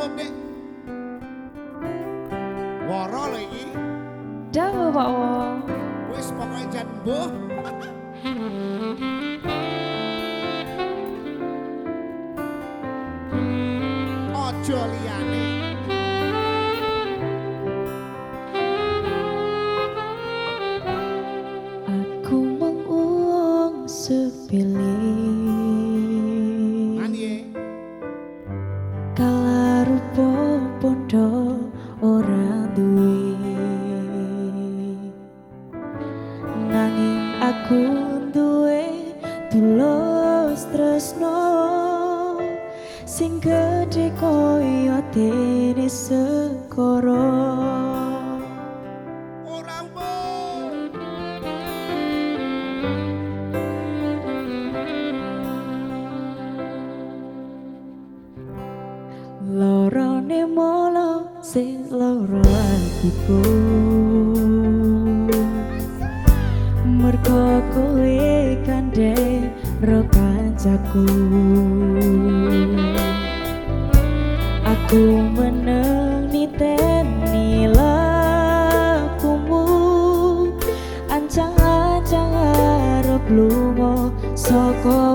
umum dek woro lho iki Dawa Pak Wo. wis pokoke jan mbuh Ojo liyane Rupa pondo ora duwe? Nanging aku duwe tulus tresno Sing gede koyo dene sekoro ora umum Lorone molo sing loro atiku Mergo kowe kande ro kancaku. Aku meneng niteni lakumu Ancang-ancang arep saka uripku